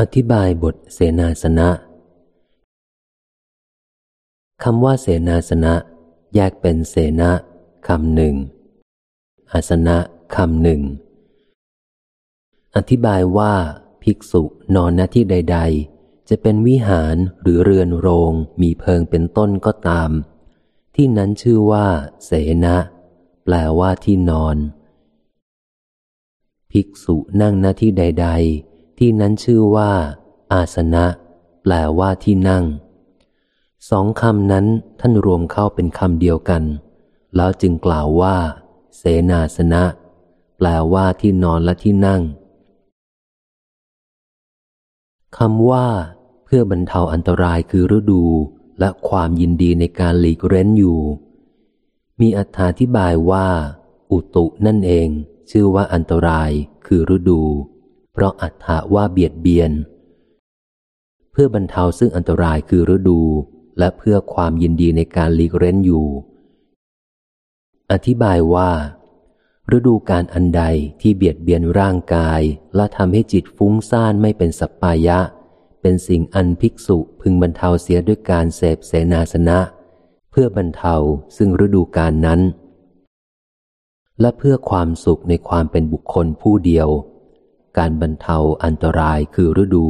อธิบายบทเสนาสนะคำว่าเสนาสนะ แยกเป็นเสนะคำหนึ่ง อาสนะคำหนึ่ง อธิบายว่า ภิกษุนอนณที่ใด ๆ จะเป็นวิหารหรือเรือนโรงมีเพิงเป็นต้นก็ตาม ที่นั้นชื่อว่า เสนะ แปลว่าที่นอน ภิกษุนั่งณที่ใด ๆ ที่นั้นชื่อว่า อาสนะ แปลว่าที่นั่ง สองคำนั้นท่านรวมเข้าเป็นคำเดียวกัน แล้วจึงกล่าวว่า เสนาสนะ แปลว่าที่นอนและที่นั่งคำว่า เพื่อบรรเทาอันตรายคือฤดูและความยินดีในการหลีกเร้นอยู่ มีอธิบายว่า อุตุนั่นเอง ชื่อว่าอันตรายคือฤดู เพราะอัฏฐว่าเบียดเบียน เพื่อบรรเทาซึ่งอันตรายคือฤดู และเพื่อความยินดีในการหลีกเร้นอยู่ อธิบายว่า ฤดูการอันใดที่เบียดเบียนร่างกาย และทำให้จิตฟุ้งซ่านไม่เป็นสัปปายะ เป็นสิ่งอันภิกษุพึงบรรเทาเสียด้วยการเสพเสนาสนะ เพื่อบรรเทาซึ่งฤดูการนั้นและเพื่อความสุขในความเป็นบุคคลผู้เดียว การบรรเทาอันตรายคือฤดู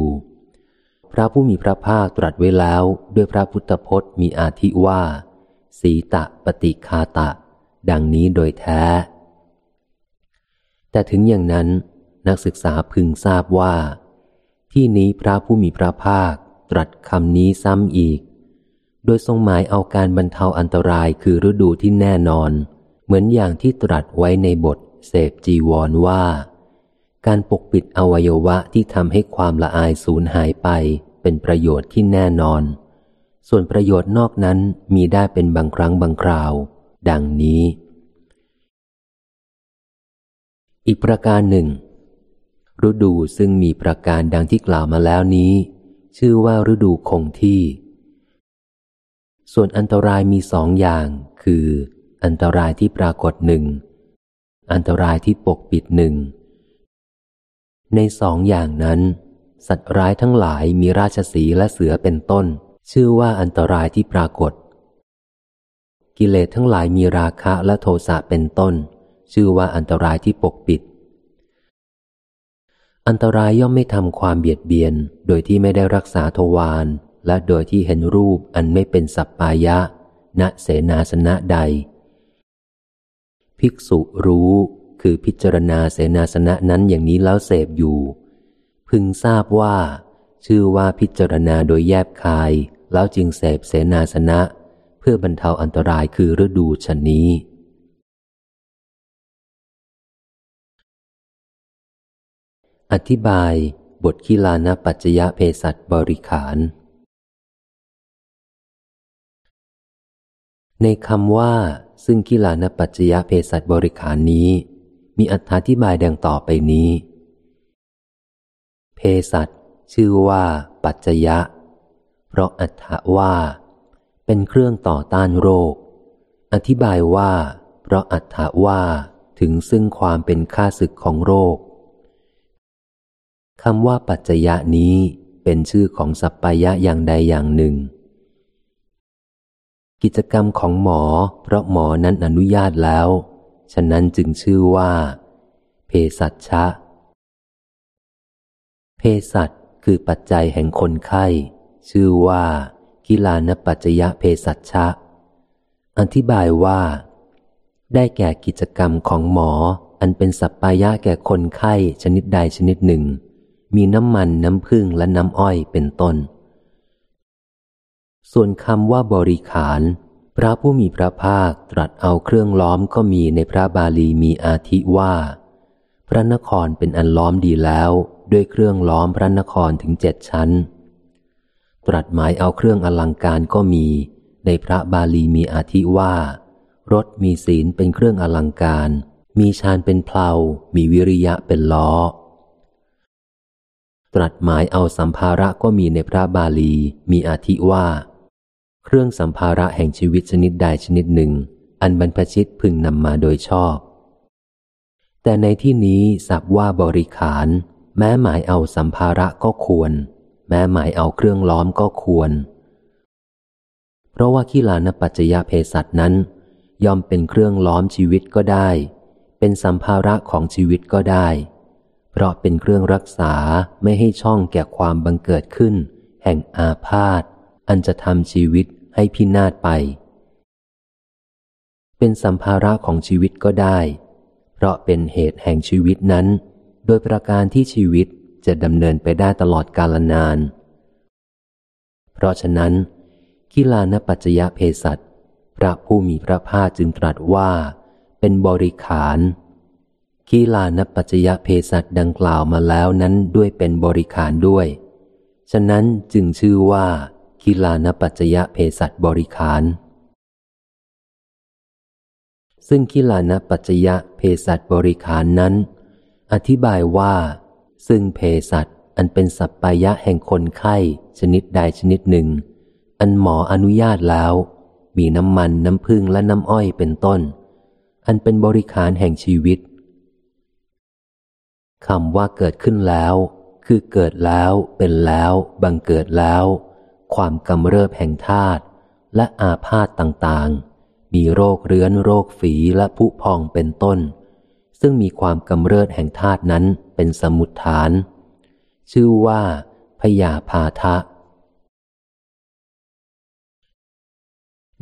พระผู้มีพระภาคตรัสไว้แล้วด้วยพระพุทธพจน์มีอาทิว่า สีตะปฏิคาตะ ดังนี้โดยแท้ แต่ถึงอย่างนั้นนักศึกษาพึงทราบว่า ที่นี้พระผู้มีพระภาคตรัสคำนี้ซ้ำอีก โดยทรงหมายเอาการบรรเทาอันตรายคือฤดูที่แน่นอน เหมือนอย่างที่ตรัสไว้ในบทเสพจีวรว่า การปกปิดอวัยวะที่ทำให้ความละอายสูญหายไปเป็นประโยชน์ที่แน่นอน ส่วนประโยชน์นอกนั้นมีได้เป็นบางครั้งบางคราว ดังนี้ อีกประการหนึ่ง ฤดูซึ่งมีประการดังที่กล่าวมาแล้วนี้ ชื่อว่าฤดูคงที่ ส่วนอันตรายมีสองอย่าง คือ อันตรายที่ปรากฏหนึ่ง อันตรายที่ปกปิดหนึ่ง ในสองอย่างนั้น สัตว์ร้ายทั้งหลายมีราชสีและเสือเป็นต้น ชื่อว่าอันตรายที่ปรากฏ กิเลสทั้งหลายมีราคะและโทสะเป็นต้น ชื่อว่าอันตรายที่ปกปิด อันตรายย่อมไม่ทำความเบียดเบียน โดยที่ไม่ได้รักษาทวารและโดยที่เห็นรูปอันไม่เป็นสัปปายะ ณเสนาสนะใด ภิกษุรู้ คือพิจารณาเสนาสนะนั้นอย่างนี้แล้วเสพอยู่ พึงทราบว่า ชื่อว่าพิจารณาโดยแยบคาย แล้วจึงเสพเสนาสนะ เพื่อบรรเทาอันตรายคือฤดูชนนี้ อธิบาย บทขีลานปัจจยะเพสัตบริขาร ในคำว่าซึ่งขีลานปัจจยะเพสัตบริขารนี้ มีอธิบายดังต่อไปนี้ เพสัตชื่อว่า ปัจจยะ เพราะอัฏฐว่า เป็นเครื่องต่อต้านโรค อธิบายว่า เพราะอัตถาว่าถึงซึ่งความเป็นค่าศึกของโรคคำว่าปัจจยะนี้เป็นชื่อของสัปปายะอย่างใดอย่างหนึ่ง กิจกรรมของหมอ เพราะหมอนั้นอนุญาตแล้ว ฉะนั้นจึงชื่อว่าเภสัชชะเภสัชคือปัจจัยแห่งคนไข้ ชื่อว่า กิลานปัจจยะเพสัชะ อธิบายว่า ได้แก่กิจกรรมของหมอ อันเป็นสัปปายะแก่คนไข้ชนิดใดชนิดหนึ่ง มีน้ำมันน้ำพึ่งและน้ำอ้อยเป็นต้น ส่วนคำว่าบริขาร ระผู้มีพระภาคตรัสเอาเครื่องล้อมก็มีในพระบาลีมีอาทิว่า พระนครเป็นอันล้อมดีแล้ว ด้วยเครื่องล้อมพระนครถึงเจ็ดชั้น ตรัสหมายเอาเครื่องอลังการก็มี ในพระบาลีมีอาทิว่า รถมีศีลเป็นเครื่องอลังการ มีชานเป็นเพลามีวิริยะเป็นล้อ ตรัสหมายเอาสัมภาระก็มีในพระบาลีมีอาทิว่า เครื่องสัมภาระแห่งชีวิตชนิดใดชนิดหนึ่ง อันบรรพชิตพึงนำมาโดยชอบ แต่ในที่นี้สับว่าบริขาร แม้หมายเอาสัมภาระก็ควร แม้หมายเอาเครื่องล้อมก็ควร เพราะว่าขีลานปัจจยเพสัตนั้น ย่อมเป็นเครื่องล้อมชีวิตก็ได้ เป็นสัมภาระของชีวิตก็ได้ เพราะเป็นเครื่องรักษาไม่ให้ช่องแก่ความบังเกิดขึ้น แห่งอาพาธอันจะทำชีวิต ให้พินาศไป เป็นสัมภาระของชีวิตก็ได้ เพราะเป็นเหตุแห่งชีวิตนั้น โดยประการที่ชีวิตจะดำเนินไปได้ตลอดกาลนาน เพราะฉะนั้นกิลานปัจจยเพสัตพระผู้มีพระภาคจึงตรัสว่า เป็นบริขารกีลานปัจจยเพสัตดังกล่าวมาแล้วนั้นด้วยเป็นบริขารด้วย ฉะนั้นจึงชื่อว่า กีลานปัจจยเพสัตบริขาร ซึ่งกีลานปัจจยเพสัตบริขารนั้น อธิบายว่า ซึ่งเพสัตอันเป็นสัพปายะแห่งคนไข้ชนิดใดชนิดหนึ่ง อันหมออนุญาตแล้ว มีน้ำมันน้ำพึ่งและน้ำอ้อยเป็นต้น อันเป็นบริขารแห่งชีวิตคำว่าเกิดขึ้นแล้ว คือเกิดแล้วเป็นแล้ว บังเกิดแล้ว ความกำเริบแห่งธาตุและอาพาธต่างๆ มีโรคเรื้อนโรคฝีและผุพองเป็นต้น ซึ่งมีความกำเริบแห่งธาตุนั้นเป็นสมุดฐาน ชื่อว่าพยาพาทะ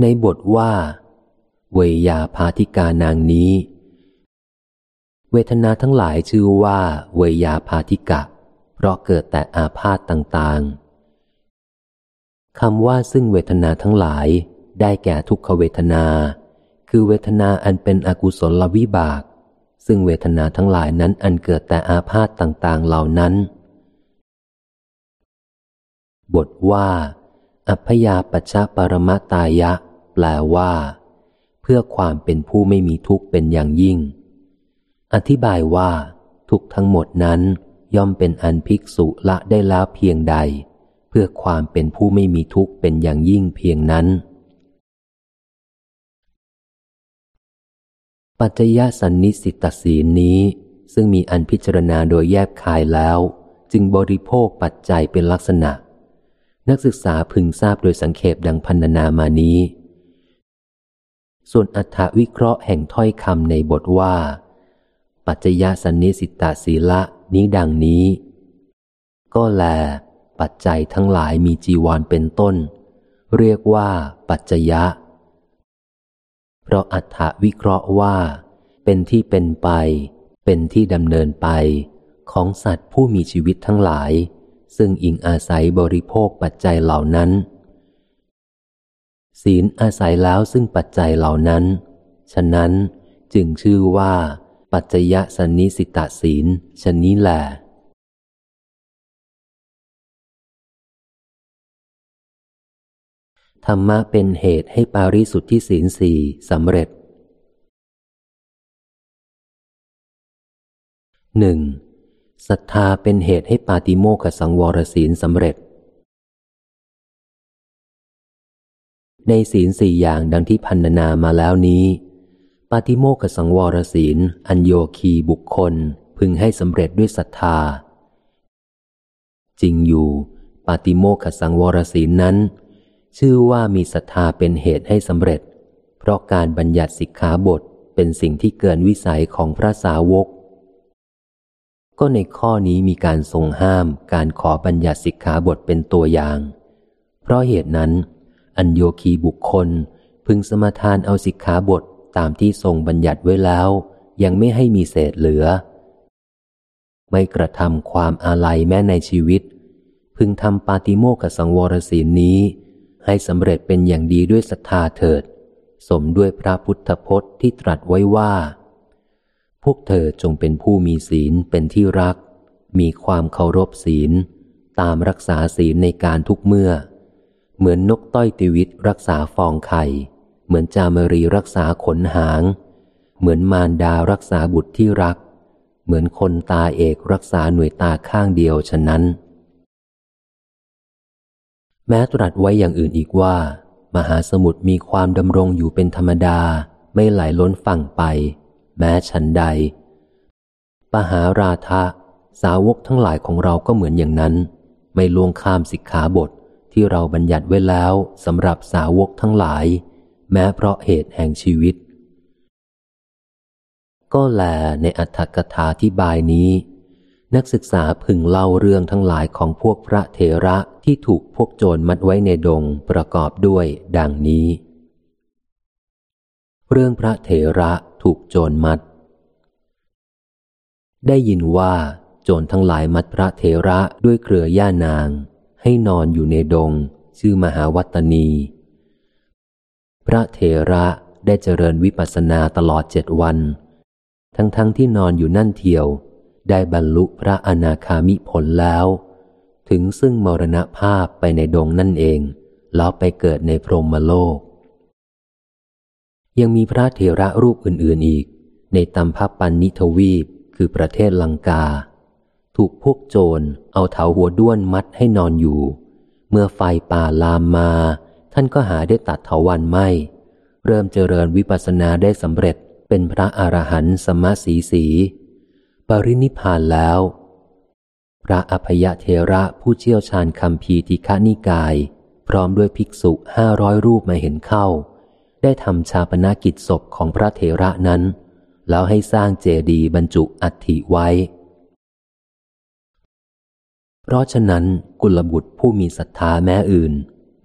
ในบทว่า เวยาพาธิกานางนี้ เวทนาทั้งหลายชื่อว่า เวยาพาธิกะ เพราะเกิดแต่อาพาธต่างๆ คำว่าซึ่งเวทนาทั้งหลาย ได้แก่ทุกขเวทนา คือเวทนาอันเป็นอกุศลวิบาก ซึ่งเวทนาทั้งหลายนั้นอันเกิดแต่อาพาธต่างๆเหล่านั้น บทว่า อัพยาปัชชปรมตายะ แปลว่า เพื่อความเป็นผู้ไม่มีทุกข์เป็นอย่างยิ่ง อธิบายว่า ทุกทั้งหมดนั้นย่อมเป็นอันภิกษุละได้แล้วเพียงใด เพื่อความเป็นผู้ไม่มีทุกข์เป็นอย่างยิ่งเพียงนั้น ปัจจยสันนิสิตศีลนี้ ซึ่งมีอันพิจารณาโดยแยบคายแล้ว จึงบริโภคปัจจัยเป็นลักษณะ นักศึกษาพึงทราบโดยสังเขปดังพันนามานี้ ส่วนอัฐวิเคราะห์แห่งถ้อยคำในบทว่า ปัจจยสันนิสิตาศีละนี้ดังนี้ ก็แล ปัจจัยทั้งหลายมีจีวรเป็นต้น เรียกว่าปัจจยะ เพราะอัฐวิเคราะห์ว่า เป็นที่เป็นไป เป็นที่ดำเนินไป ของสัตว์ผู้มีชีวิตทั้งหลาย ซึ่งอิงอาศัยบริโภคปัจจัยเหล่านั้น ศีลอาศัยแล้วซึ่งปัจจัยเหล่านั้น ฉะนั้นจึงชื่อว่า ปัจจยสันนิสิตาศีลชนนี้แหละ ธรรมะเป็นเหตุให้ปาริสุทธิศีลสี่สำเร็จหนึ่งศรัทธาเป็นเหตุให้ปาติโมกสังวรศีลสำเร็จ ในศีลสี่อย่างดังที่พันนามาแล้วนี้ ปาติโมกสังวรศีล อัญโยคีบุคคลพึงให้สำเร็จด้วยศรัทธา จริงอยู่ ปาติโมกสังวรศีลนั้น ชื่อว่ามีศรัทธาเป็นเหตุให้สำเร็จ เพราะการบัญญัติสิกขาบทเป็นสิ่งที่เกินวิสัยของพระสาวก ก็ในข้อนี้มีการทรงห้ามการขอบัญญัติสิกขาบทเป็นตัวอย่าง เพราะเหตุนั้น อัญโยคีบุคคลพึงสมทานเอาสิกขาบทตามที่ทรงบัญญัติไว้แล้ว ยังไม่ให้มีเศษเหลือ ไม่กระทำความอาลัยแม้ในชีวิต พึงทำปาติโมกสังวรศีลนี้ ให้สำเร็จเป็นอย่างดีด้วยศรัทธาเถิด สมด้วยพระพุทธพจน์ที่ตรัสไว้ว่า พวกเธอจงเป็นผู้มีศีลเป็นที่รัก มีความเคารพศีล ตามรักษาศีลในการทุกเมื่อ เหมือนนกต้อยติวิตรักษาฟองไข่ เหมือนจามรีรักษาขนหาง เหมือนมารดารักษาบุตรที่รัก เหมือนคนตาเอกรักษาหน่วยตาข้างเดียวฉะนั้น แม้ตรัสไว้อย่างอื่นอีกว่า มหาสมุทรมีความดำรงอยู่เป็นธรรมดาไม่ไหลล้นฝั่งไป แม้ฉันใด ปหาราทะสาวกทั้งหลายของเราก็เหมือนอย่างนั้น ไม่ล่วงข้ามสิกขาบทที่เราบัญญัติไว้แล้วสำหรับสาวกทั้งหลาย แม้เพราะเหตุแห่งชีวิต ก็แลในอัตถกถาที่บายนี้ นักศึกษาพึงเล่าเรื่องทั้งหลายของพวกพระเถระที่ถูกพวกโจรมัดไว้ในดงประกอบด้วยดังนี้ เรื่องพระเถระถูกโจรมัด ได้ยินว่า โจรทั้งหลายมัดพระเถระด้วยเครือย่านาง ให้นอนอยู่ในดง ชื่อมหาวัตนี พระเถระได้เจริญวิปัสสนาตลอดเจ็ดวัน ทั้งๆทที่นอนอยู่นั่นเทียว ได้บรรลุพระอนาคามิผลแล้ว ถึงซึ่งมรณภาพไปในดงนั่นเอง แล้วไปเกิดในพรหมโลก ยังมีพระเถระรูปอื่น ๆอีก ในตัมพปันนิทวีปคือประเทศลังกา ถูกพวกโจรเอาเถาหัวด้วนมัดให้นอนอยู่ เมื่อไฟป่าลามมา ท่านก็หาได้ตัดเถาวันไม่ เริ่มเจริญวิปัสสนาได้สำเร็จเป็นพระอรหันต์สมมาสีสี ปรินิพานแล้ว พระอภยเทระผู้เชี่ยวชาญคำพีติฆานิกาย พร้อมด้วยภิกษุห้าร้อยรูปมาเห็นเข้า ได้ทำชาปนากิจศพของพระเทระนั้น แล้วให้สร้างเจดีย์บรรจุอัฐิไว้ เพราะฉะนั้นกุลบุตรผู้มีศรัทธาแม้อื่น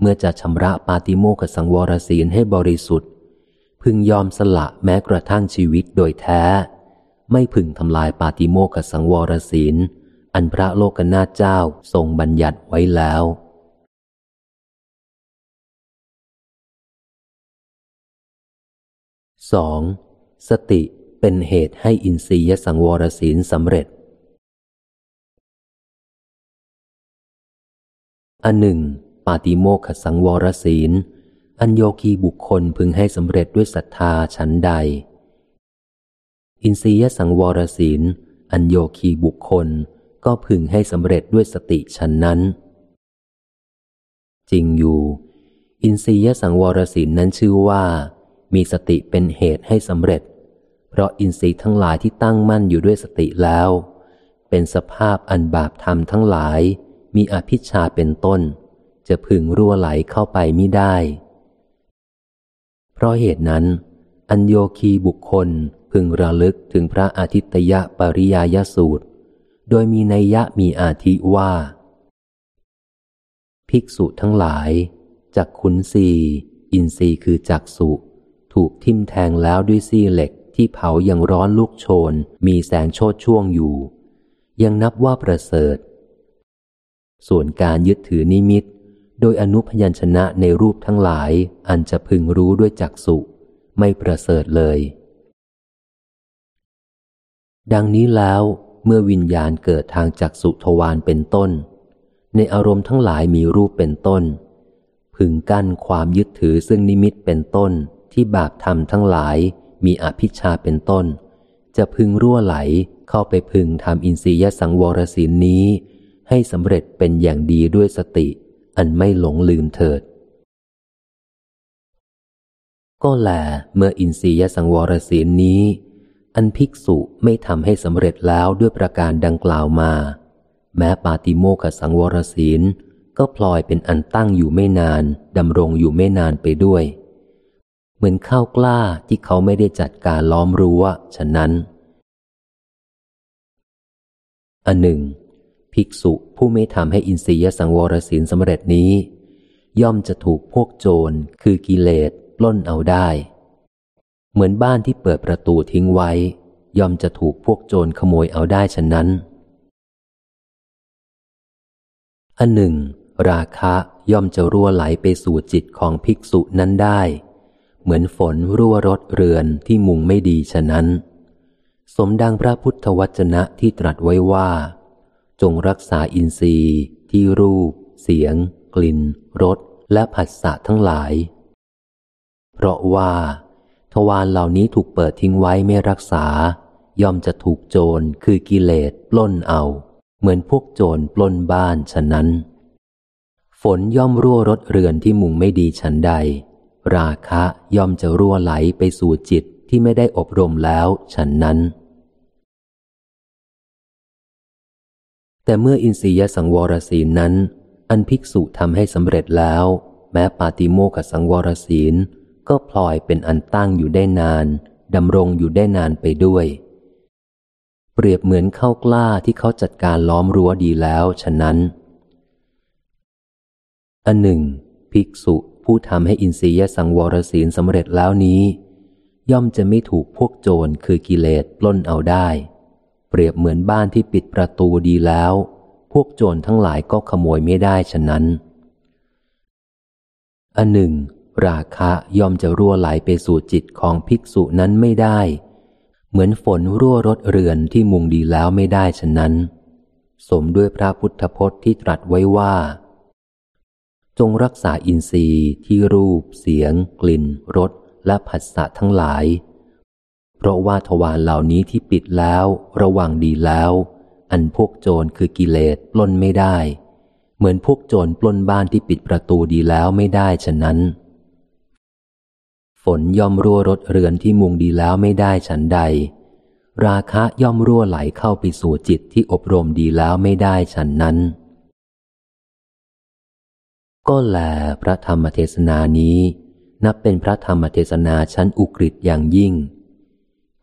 เมื่อจะชำระปาติโมกสังวรศีลให้บริสุทธิ์ พึงยอมสละแม้กระทั่งชีวิตโดยแท้ ไม่พึงทำลายปาติโมกสังวรศีล อันพระโลกนาเจ้าทรงบัญญัติไว้แล้วสองสติเป็นเหตุให้อินทรียสังวรศีลสำเร็จ อันหนึ่ง ปาติโมกขสังวรศีล อันโยคีบุคคลพึงให้สำเร็จด้วยศรัทธาชั้นใด อินทรียสังวรศีล อันโยคีบุคคลก็พึงให้สำเร็จด้วยสติชั้นนั้น จริงอยู่ อินทรียสังวรศีลนั้นชื่อว่า มีสติเป็นเหตุให้สำเร็จ เพราะอินทรีย์ทั้งหลายที่ตั้งมั่นอยู่ด้วยสติแล้ว เป็นสภาพอันบาปธรรมทั้งหลาย มีอภิชาเป็นต้น จะพึงรั่วไหลเข้าไปมิได้ เพราะเหตุนั้น อัญโยคีบุคคล พึงระลึกถึงพระอาทิตยปริยายสูตร โดยมีนัยยะมีอาทิว่า ภิกษุทั้งหลายจักขุนสีอินทรีคือจักสุถูกทิ่มแทงแล้วด้วยซี่เหล็กที่เผาอย่างร้อนลุกโชน มีแสงโชดช่วงอยู่ ยังนับว่าประเสริฐ ส่วนการยึดถือนิมิต โดยอนุพยัญชนะในรูปทั้งหลาย อันจะพึงรู้ด้วยจักสุไม่ประเสริฐเลย ดังนี้แล้วเมื่อวิญญาณเกิดทางจักสุทวารเป็นต้น ในอารมณ์ทั้งหลายมีรูปเป็นต้น พึงกั้นความยึดถือซึ่งนิมิตเป็นต้นที่บาปธรรมทั้งหลายมีอภิชาเป็นต้น จะพึงรั่วไหลเข้าไปพึงทำอินทรียสังวรศีลนี้ ให้สำเร็จเป็นอย่างดีด้วยสติ อันไม่หลงลืมเถิด ก็แลเมื่ออินทรียสังวรศีลนี้ อันภิกษุไม่ทำให้สำเร็จแล้วด้วยประการดังกล่าวมา แม้ปาติโมกสังวรศีล ก็พลอยเป็นอันตั้งอยู่ไม่นานดำรงอยู่ไม่นานไปด้วย เหมือนข้าวกล้าที่เขาไม่ได้จัดการล้อมรั้วฉะนั้น อันหนึ่ง ภิกษุผู้ไม่ทำให้อินทรียสังวรศีลสำเร็จนี้ ย่อมจะถูกพวกโจรคือกิเลสปล้นเอาได้ เหมือนบ้านที่เปิดประตูทิ้งไว้ ย่อมจะถูกพวกโจรขโมยเอาได้ฉะนั้น อันหนึ่ง ราคะย่อมจะรั่วไหลไปสู่จิตของภิกษุนั้นได้ เหมือนฝนรั่วรถเรือนที่มุงไม่ดีฉะนั้น สมดังพระพุทธวจนะที่ตรัสไว้ว่า จงรักษาอินทรีย์ ที่รูป เสียง กลิ่นรสและผัสสะทั้งหลาย เพราะว่า ทวารเหล่านี้ถูกเปิดทิ้งไว้ไม่รักษา ย่อมจะถูกโจรคือกิเลสปล้นเอา เหมือนพวกโจรปล้นบ้านฉะนั้น ฝนย่อมรั่วรถเรือนที่มุงไม่ดีฉันใด ราคะย่อมจะรั่วไหลไปสู่จิตที่ไม่ได้อบรมแล้วฉันนั้น แต่เมื่ออินทรียสังวรศีลนั้น อันภิกษุทำให้สำเร็จแล้ว แม้ปาติโมกสังวรศีล ก็พลอยเป็นอันตั้งอยู่ได้นานดำรงอยู่ได้นานไปด้วย เปรียบเหมือนเข้ากล้าที่เขาจัดการล้อมรั้วดีแล้วฉะนั้น อันหนึ่ง ภิกษุผู้ทำให้อินทรียสังวรศีลสำเร็จแล้วนี้ ย่อมจะไม่ถูกพวกโจรคือกิเลสปล้นเอาได้ เปรียบเหมือนบ้านที่ปิดประตูดีแล้ว พวกโจรทั้งหลายก็ขโมยไม่ได้ฉะนั้น อันหนึ่ง ราคะย่อมจะรั่วไหลไปสู่จิตของภิกษุนั้นไม่ได้ เหมือนฝนรั่วรถเรือนที่มุงดีแล้วไม่ได้ฉะนั้น สมด้วยพระพุทธพจน์ที่ตรัสไว้ว่า จงรักษาอินทรีย์ที่รูป เสียง กลิ่นรสและผัสสะทั้งหลาย เพราะว่าทวารเหล่านี้ที่ปิดแล้ว ระวังดีแล้ว อันพวกโจรคือกิเลสปล้นไม่ได้ เหมือนพวกโจรปล้นบ้านที่ปิดประตูดีแล้วไม่ได้ฉะนั้น ฝนย่อมรั่วรถเรือนที่มุงดีแล้วไม่ได้ฉันใด ราคะย่อมรั่วไหลเข้าไปสู่จิตที่อบรมดีแล้วไม่ได้ฉันนั้น ก็แลพระธรรมเทศนานี้ นับเป็นพระธรรมเทศนาชั้นอุกฤษอย่างยิ่ง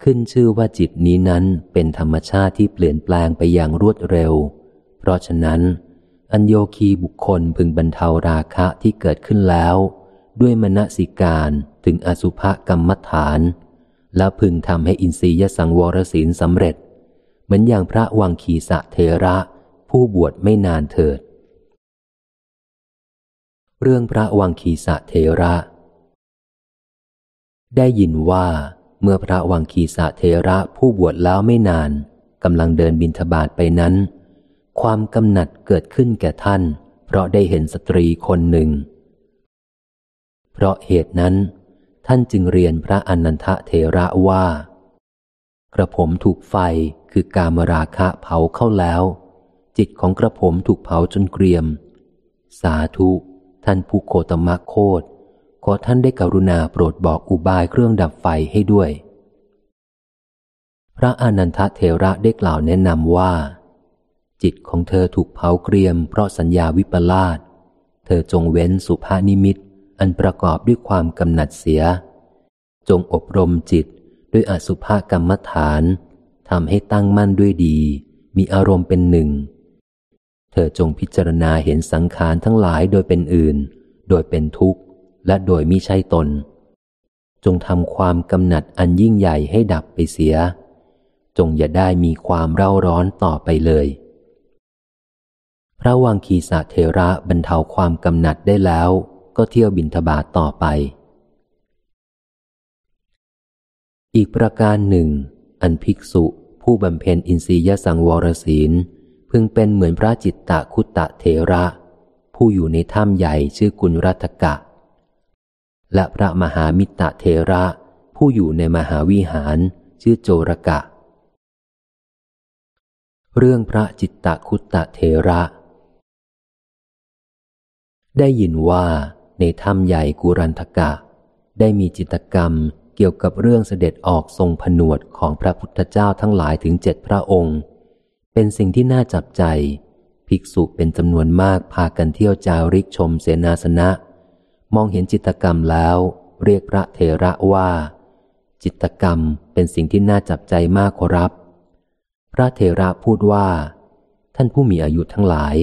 ขึ้นชื่อว่าจิตนี้นั้นเป็นธรรมชาติที่เปลี่ยนแปลงไปอย่างรวดเร็ว เพราะฉะนั้น อัญโยคีบุคคลพึงบรรเทาราคะที่เกิดขึ้นแล้ว ด้วยมณสิการ ถึงอสุภกรรมฐาน แล้วพึงทำให้อินทรียสังวรศีลสำเร็จ เหมือนอย่างพระวังคีสะเทระ ผู้บวชไม่นานเถิด เรื่องพระวังคีสะเทระ ได้ยินว่าเมื่อพระวังคีสะเทระผู้บวชแล้วไม่นานกำลังเดินบินทบาทไปนั้น ความกำหนัดเกิดขึ้นแก่ท่าน เพราะได้เห็นสตรีคนหนึ่ง เพราะเหตุนั้น ท่านจึงเรียนพระอนันทเทระว่า กระผมถูกไฟคือกามราคะเผาเข้าแล้ว จิตของกระผมถูกเผาจนเกรียม สาธุ ท่านผู้โคตมะโคดขอท่านได้กรุณาโปรดบอกอุบายเครื่องดับไฟให้ด้วย พระอนันทเทระได้กล่าวแนะนำว่า จิตของเธอถูกเผาเกรียมเพราะสัญญาวิปลาสเธอจงเว้นสุภานิมิต อันประกอบด้วยความกำหนัดเสีย จงอบรมจิตด้วยอสุภกรรมฐานทำให้ตั้งมั่นด้วยดี มีอารมณ์เป็นหนึ่ง เธอจงพิจารณาเห็นสังขารทั้งหลายโดยเป็นอื่น โดยเป็นทุกข์ และโดยมิใช่ตน จงทำความกำหนัดอันยิ่งใหญ่ให้ดับไปเสีย จงอย่าได้มีความเร่าร้อนต่อไปเลย พระวังคีสะเทระบรรเทาความกำหนัดได้แล้ว ก็เที่ยวบินทบาทต่อไป อีกประการหนึ่ง อันภิกษุผู้บำเพ็ญอินทรียสังวรศีล พึงเป็นเหมือนพระจิตตะคุตตะเทระ ผู้อยู่ในถ้ำใหญ่ชื่อกุลรัตกะ และพระมหามิตรเทระ ผู้อยู่ในมหาวิหารชื่อโจรกะ เรื่องพระจิตตะคุตตะเทระได้ยินว่า ในถ้ำใหญ่กุรันทกะ ได้มีจิตกรรมเกี่ยวกับเรื่องเสด็จออกทรงผนวดของพระพุทธเจ้าทั้งหลายถึงเจ็ดพระองค์ เป็นสิ่งที่น่าจับใจ ภิกษุเป็นจำนวนมากพากันเที่ยวจาริกชมเสนาสนะ มองเห็นจิตกรรมแล้ว เรียกพระเทระว่า จิตกรรมเป็นสิ่งที่น่าจับใจมากขอรับ พระเทระพูดว่า ท่านผู้มีอายุทั้งหลาย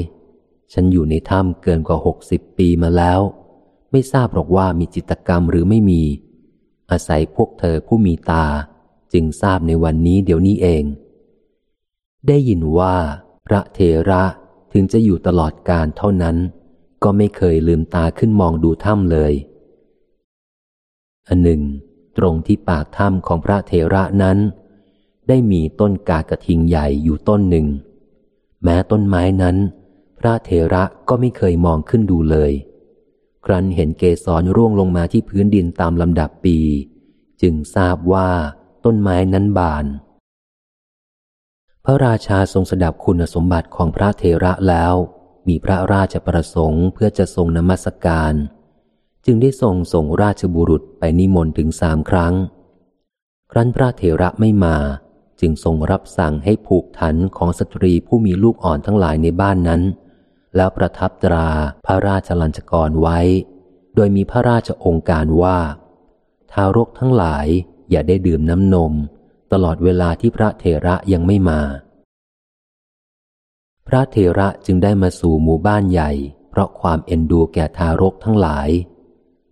ฉันอยู่ในถ้ำเกินกว่าหกสิบปีมาแล้ว ไม่ทราบหรอกว่ามีจิตกรรมหรือไม่มี อาศัยพวกเธอผู้มีตา จึงทราบในวันนี้เดี๋ยวนี้เอง ได้ยินว่า พระเทระถึงจะอยู่ตลอดการเท่านั้น ก็ไม่เคยลืมตาขึ้นมองดูถ้ำเลย อันหนึ่ง ตรงที่ปากถ้ำของพระเทระนั้น ได้มีต้นกากระทิงใหญ่อยู่ต้นหนึ่ง แม้ต้นไม้นั้น พระเทระก็ไม่เคยมองขึ้นดูเลย ครั้นเห็นเกสรร่วงลงมาที่พื้นดินตามลำดับปี จึงทราบว่าต้นไม้นั้นบาน พระราชาทรงสดับคุณสมบัติของพระเทระแล้ว มีพระราชประสงค์เพื่อจะทรงนมัสการ จึงได้ทรงส่งราชบุรุษไปนิมนต์ถึงสามครั้ง ครั้นพระเทระไม่มาจึงทรงรับสั่งให้ผูกถันของสตรีผู้มีลูกอ่อนทั้งหลายในบ้านนั้น แล้วประทับตราพระราชลัญจกรไว้ โดยมีพระราชองค์การว่า ทารกทั้งหลายอย่าได้ดื่มน้ำนม ตลอดเวลาที่พระเถระยังไม่มา พระเถระจึงได้มาสู่หมู่บ้านใหญ่ เพราะความเอ็นดูแก่ทารกทั้งหลาย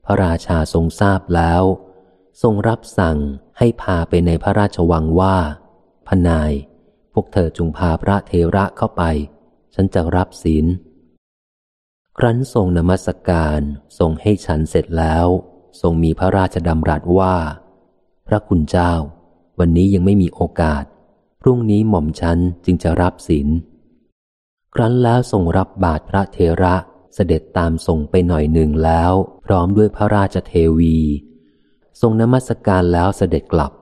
พระราชาทรงทราบแล้ว ทรงรับสั่งให้พาไปในพระราชวังว่าพนาย พวกเธอจงพาพระเทระเข้าไป ฉันจะรับศีล ครั้นทรงนมัสการทรงให้ฉันเสร็จแล้ว ทรงมีพระราชดำรัสว่า พระคุณเจ้า วันนี้ยังไม่มีโอกาส พรุ่งนี้หม่อมฉันจึงจะรับศีลครั้นแล้วทรงรับบาตรพระเทระเสด็จตามทรงไปหน่อยหนึ่งแล้ว พร้อมด้วยพระราชเทวี ทรงนมัสการแล้วเสด็จกลับ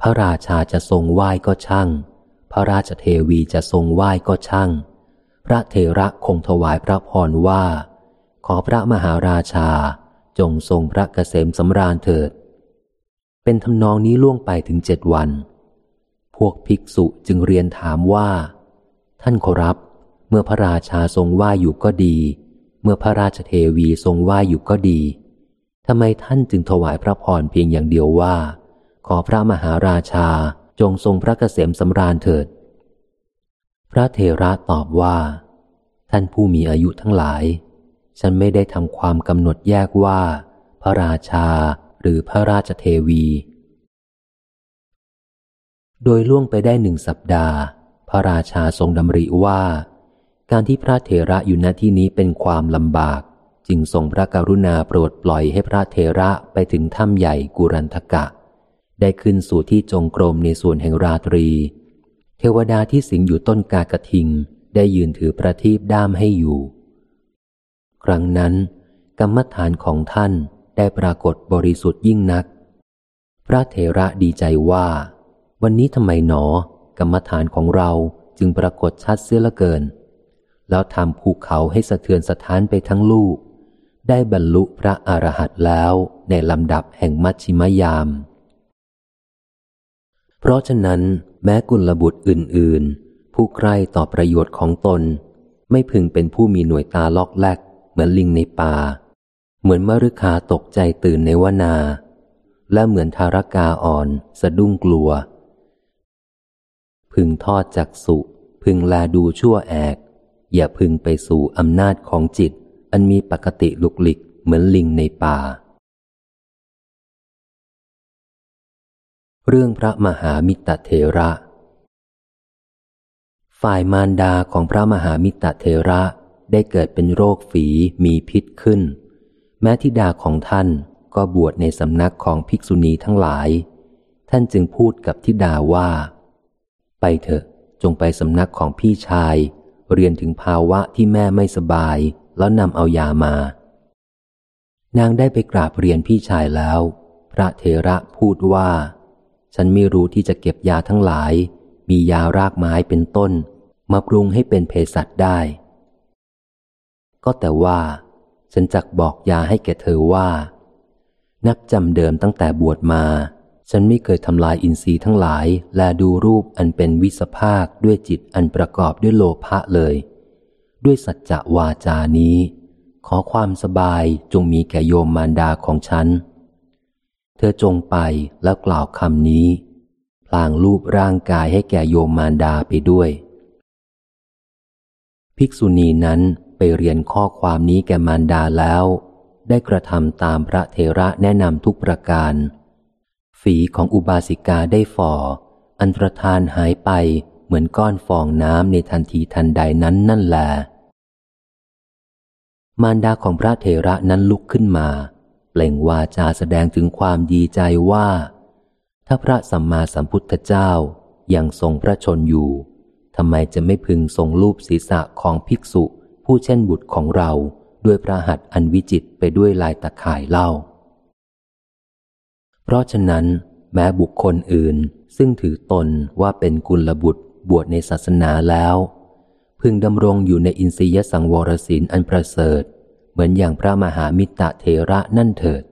พระราชาจะทรงไหว้ก็ช่าง พระราชเทวีจะทรงไหว้ก็ช่าง ระเทระคงถวายพระพรว่า ขอพระมหาราชาจงทรงพระเกษมสำราญเถิด เป็นทำนองนี้ล่วงไปถึงเจ็ดวัน พวกภิกษุจึงเรียนถามว่า ท่านขอรับ เมื่อพระราชาทรงไหว้อยู่ก็ดี เมื่อพระราชเทวีทรงไหว้อยู่ก็ดีทำไมท่านจึงถวายพระพรเพียงอย่างเดียวว่า ขอพระมหาราชาจงทรงพระเกษมสำราญเถิด พระเทระตอบว่า ท่านผู้มีอายุทั้งหลาย ฉันไม่ได้ทำความกำหนดแยกว่า พระราชาหรือพระราชเทวี โดยล่วงไปได้หนึ่งสัปดาห์ พระราชาทรงดำริว่า การที่พระเทระอยู่ณที่นี้เป็นความลำบาก จึงทรงพระกรุณาโปรดปล่อยให้พระเทระไปถึงถ้ำใหญ่กุรันทกะ ได้ขึ้นสู่ที่จงกรมในส่วนแห่งราตรี เทวดาที่สิงอยู่ต้นกากระทิงได้ยืนถือประทีปด้ามให้อยู่ ครั้งนั้น กรรมฐานของท่านได้ปรากฏบริสุทธิ์ยิ่งนัก พระเถระดีใจว่า วันนี้ทำไมหนอ กรรมฐานของเราจึงปรากฏชัดเสียละเกิน แล้วทำภูเขาให้สะเทือนสะท้านไปทั้งลูก ได้บรรลุพระอรหันต์แล้วในลำดับแห่งมัชชิมยาม เพราะฉะนั้น แม้กุลบุตรอื่น ๆ ผู้ใคร่ต่อประโยชน์ของตน ไม่พึงเป็นผู้มีหน่วยตาลอกแลก เหมือนลิงในป่า เหมือนมฤคาตกใจตื่นในวนา และเหมือนทารกาอ่อนสะดุ้งกลัว พึงทอดจากสุพึงแลดูชั่วแอก อย่าพึงไปสู่อำนาจของจิต อันมีปกติลุกลิกเหมือนลิงในป่า เรื่องพระมหามิตรเทระ ฝ่ายมารดาของพระมหามิตรเทระได้เกิดเป็นโรคฝีมีพิษขึ้น แม้ทิดาของท่านก็บวชในสำนักของภิกษุณีทั้งหลาย ท่านจึงพูดกับทิดาว่า ไปเถอะจงไปสำนักของพี่ชาย เรียนถึงภาวะที่แม่ไม่สบาย แล้วนำเอายามา นางได้ไปกราบเรียนพี่ชายแล้ว พระเทระพูดว่า ฉันไม่รู้ที่จะเก็บยาทั้งหลาย มียารากไม้เป็นต้น มาปรุงให้เป็นเภสัชได้ ก็แต่ว่า ฉันจักบอกยาให้แก่เธอว่า นับจำเดิมตั้งแต่บวชมา ฉันไม่เคยทำลายอินทรีย์ทั้งหลาย และดูรูปอันเป็นวิสภาคด้วยจิตอันประกอบด้วยโลภะเลย ด้วยสัจจะวาจานี้ ขอความสบายจงมีแก่โยมมารดาของฉัน เธอจงไปแล้วกล่าวคำนี้ พลางรูปร่างกายให้แก่โยมมารดาไปด้วย ภิกษุณีนั้นไปเรียนข้อความนี้แก่มารดาแล้ว ได้กระทำตามพระเทระแนะนำทุกประการ ฝีของอุบาสิกาได้ฝ่อ อันตรธานหายไปเหมือนก้อนฟองน้ำในทันทีทันใดนั้นนั่นแหละมารดาของพระเทระนั้นลุกขึ้นมา เปล่งวาจาแสดงถึงความดีใจว่า ถ้าพระสัมมาสัมพุทธเจ้ายังทรงพระชนอยู่ทำไมจะไม่พึงทรงรูปศีรษะของภิกษุ ผู้เช่นบุตรของเราด้วยพระหัตถ์อันวิจิตไปด้วยลายตะข่ายเล่า เพราะฉะนั้น แม้บุคคลอื่นซึ่งถือตนว่าเป็นกุลบุตรบวชในศาสนาแล้ว พึงดำรงอยู่ในอินทรียสังวรศีลอันประเสริฐ เหมือนอย่างพระมหามิตรเทระนั่นเถิด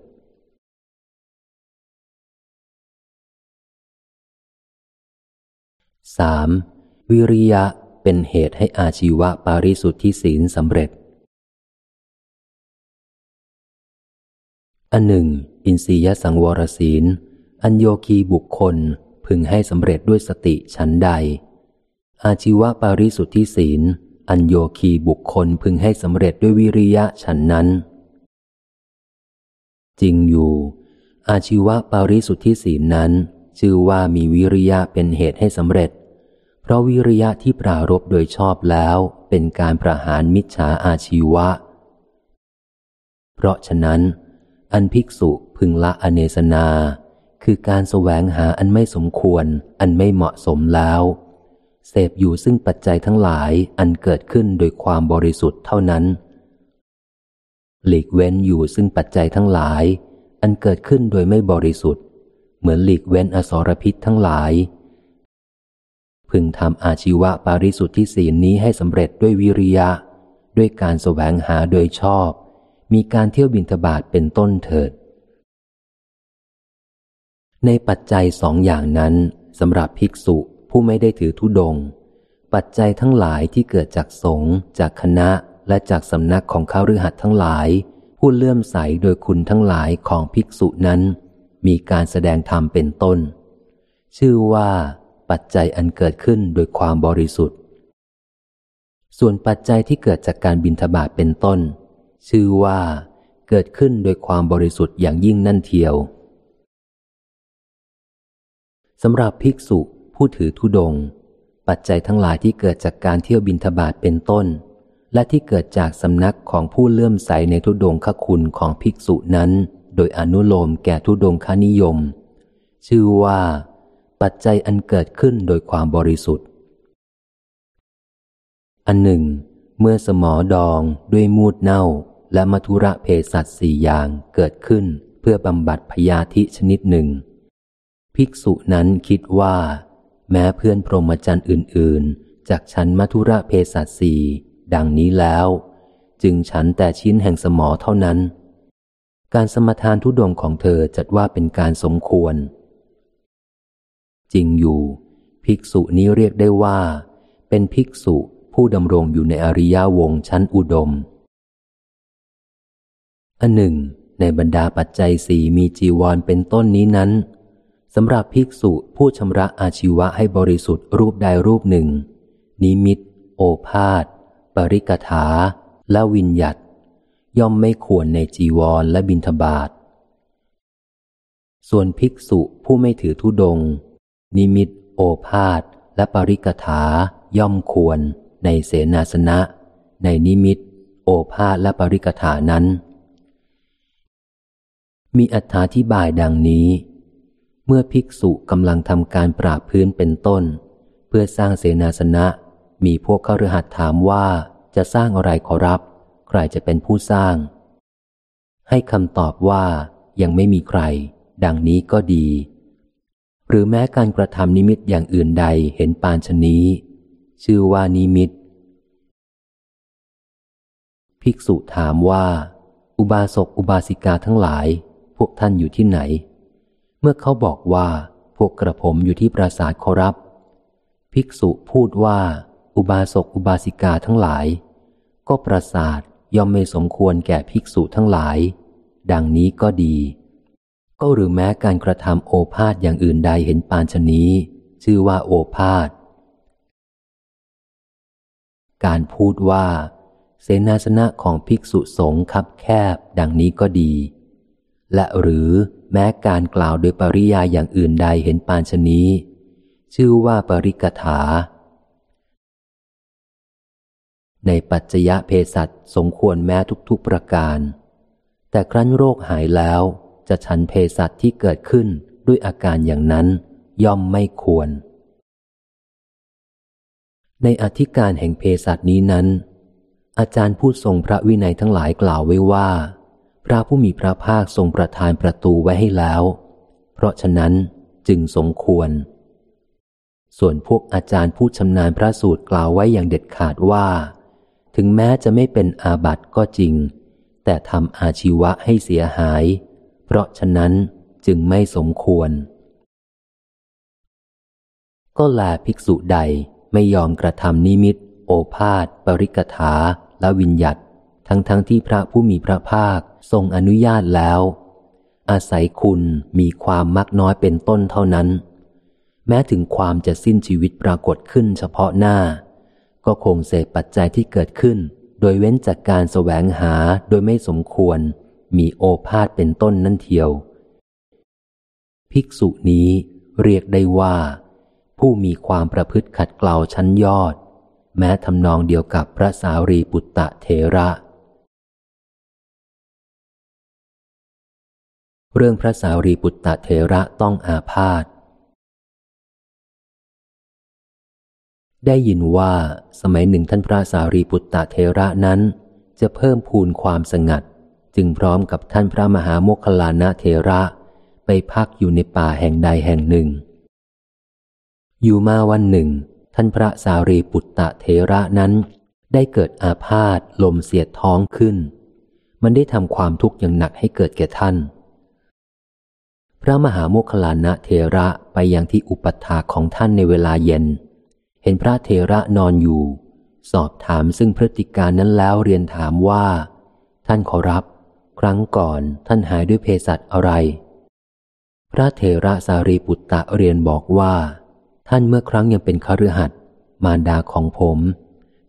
3. วิริยะเป็นเหตุให้อาชีวะปาริสุทธิศีลสำเร็จ อันหนึ่ง อินทรียสังวรศีล อัญโยคีบุคคลพึงให้สำเร็จด้วยสติชั้นใด อาชีวะปาริสุทธิศีล อัญโยคีบุคคลพึงให้สำเร็จด้วยวิริยะฉันนั้น จริงอยู่ อาชีวะปาริสุทธิศีลนั้น ชื่อว่ามีวิริยะเป็นเหตุให้สำเร็จ เพราะวิริยะที่ปรารบโดยชอบแล้วเป็นการประหารมิจฉาอาชีวะ เพราะฉะนั้น อันภิกษุพึงละอเนสนา คือการแสวงหาอันไม่สมควร อันไม่เหมาะสมแล้ว เสพอยู่ซึ่งปัจจัยทั้งหลายอันเกิดขึ้นโดยความบริสุทธิ์เท่านั้น หลีกเว้นอยู่ซึ่งปัจจัยทั้งหลาย อันเกิดขึ้นโดยไม่บริสุทธิ์ เหมือนหลีกเว้นอสรพิษทั้งหลาย พึงทำอาชีวะปาริสุทธิศีลนี้ให้สำเร็จด้วยวิริยะ ด้วยการแสวงหาโดยชอบ มีการเที่ยวบินทบาทเป็นต้นเถิด ในปัจจัยสองอย่างนั้นสำหรับภิกษุ ผู้ไม่ได้ถือธุดง ปัจจัยทั้งหลายที่เกิดจากสงฆ์จากคณะและจากสำนักของข้ารือหัดทั้งหลาย ผู้เลื่อมใสโดยคุณทั้งหลายของภิกษุนั้น มีการแสดงธรรมเป็นต้น ชื่อว่าปัจจัยอันเกิดขึ้นโดยความบริสุทธิ์ ส่วนปัจจัยที่เกิดจากการบินทบาทเป็นต้น ชื่อว่าเกิดขึ้นโดยความบริสุทธิ์อย่างยิ่งนั่นเทียวสำหรับภิกษุ ผู้ถือธุดง ปัจจัยทั้งหลายที่เกิดจากการเที่ยวบินทบาทเป็นต้น และที่เกิดจากสำนักของผู้เลื่อมใสในธุดงคคุณของภิกษุนั้น โดยอนุโลมแก่ธุดงคนิยม ชื่อว่า ปัจจัยอันเกิดขึ้นโดยความบริสุทธิ์ อันหนึ่ง เมื่อสมอดองด้วยมูดเน่าและมัทุระเพสัตสี่อย่างเกิดขึ้นเพื่อบำบัดพยาธิชนิดหนึ่ง ภิกษุนั้นคิดว่า แม้เพื่อนพรหมจรรย์อื่น ๆ จากชั้นมัทุระเพสัสีดังนี้แล้ว จึงฉันแต่ชิ้นแห่งสมอเท่านั้น การสมทานทุดงของเธอจัดว่าเป็นการสมควร จริงอยู่ ภิกษุนี้เรียกได้ว่า เป็นภิกษุผู้ดำรงอยู่ในอริยวงชั้นอุดม อันหนึ่ง ในบรรดาปัจจัยสี่มีจีวรเป็นต้นนี้นั้น สำหรับภิกษุผู้ชำระอาชีวะให้บริสุทธิ์รูปใดรูปหนึ่ง นิมิต โอภาษปริกถา และวิญญัตย่อมไม่ควรในจีวรและบิณฑบาตส่วนภิกษุผู้ไม่ถือธุดง นิมิต โอภาษและปริกถาย่อมควรในเสนาสนะ ในนิมิต โอภาษและปริกถานั้น มีอธิบายดังนี้ เมื่อภิกษุกำลังทำการปราบพื้นเป็นต้น เพื่อสร้างเสนาสนะ มีพวกเข้าฤหัสถามว่าจะสร้างอะไรขอรับ ใครจะเป็นผู้สร้าง ให้คำตอบว่ายังไม่มีใคร ดังนี้ก็ดี หรือแม้การกระทำนิมิตอย่างอื่นใดเห็นปานชนี้ ชื่อว่านิมิต ภิกษุถามว่า อุบาสกอุบาสิกาทั้งหลาย พวกท่านอยู่ที่ไหน เมื่อเขาบอกว่าพวกกระผมอยู่ที่ปราสาทขอรับ ภิกษุพูดว่า อุบาสกอุบาสิกาทั้งหลาย ก็ปราสาทย่อมไม่สมควรแก่ภิกษุทั้งหลาย ดังนี้ก็ดี ก็หรือแม้การกระทำโอภาษอย่างอื่นใดเห็นปานชนี้ ชื่อว่าโอภาษการพูดว่า เสนาสนะของภิกษุสงฆ์คับแคบ ดังนี้ก็ดี และหรือแม้การกล่าวโดยปริยายอย่างอื่นใดเห็นปานชนี้ ชื่อว่าปริกถา ในปัจจยะเพสัตสมควรแม้ทุกๆประการ แต่ครั้นโรคหายแล้วจะฉันเพสัตที่เกิดขึ้นด้วยอาการอย่างนั้นย่อมไม่ควร ในอธิการแห่งเพสัตนี้นั้น อาจารย์ผู้ทรงพระวินัยทั้งหลายกล่าวไว้ว่า พระผู้มีพระภาคทรงประทานประตูไว้ให้แล้ว เพราะฉะนั้นจึงสมควร ส่วนพวกอาจารย์ผู้ชำนาญพระสูตรกล่าวไว้อย่างเด็ดขาดว่า ถึงแม้จะไม่เป็นอาบัติก็จริง แต่ทำอาชีวะให้เสียหาย เพราะฉะนั้นจึงไม่สมควร ก็แลภิกษุใดไม่ยอมกระทำนิมิต โอภาษปริกถาและวิญญัต ทั้งทั้งที่พระผู้มีพระภาคทรงอนุญาตแล้ว อาศัยคุณมีความมักน้อยเป็นต้นเท่านั้น แม้ถึงความจะสิ้นชีวิตปรากฏขึ้นเฉพาะหน้า ก็คงเสพปัจจัยที่เกิดขึ้น โดยเว้นจากการแสวงหาโดยไม่สมควร มีโอภาษเป็นต้นนั่นเทียว ภิกษุนี้เรียกได้ว่า ผู้มีความประพฤติขัดเกลาชั้นยอด แม้ทำนองเดียวกับพระสารีปุตตะเทระ เรื่องพระสารีปุตตะเทระต้องอาพาธ ได้ยินว่าสมัยหนึ่งท่านพระสารีปุตตะเทระนั้น จะเพิ่มพูนความสงัด จึงพร้อมกับท่านพระมหาโมคคลานะเทระไปพักอยู่ในป่าแห่งใดแห่งหนึ่ง อยู่มาวันหนึ่ง ท่านพระสารีปุตตะเทระนั้น ได้เกิดอาพาธลมเสียดท้องขึ้น มันได้ทำความทุกข์อย่างหนักให้เกิดแก่ท่าน ระมหาโมคลานะเทระไปยังที่อุปัฏฐาของท่านในเวลาเย็น เห็นพระเทระนอนอยู่ สอบถามซึ่งพฤติการนั้นแล้วเรียนถามว่า ท่านขอรับ ครั้งก่อนท่านหายด้วยเพสัตอะไร พระเทระสารีปุตตะเรียนบอกว่า ท่านเมื่อครั้งยังเป็นคฤหัสถ์มารดาของผม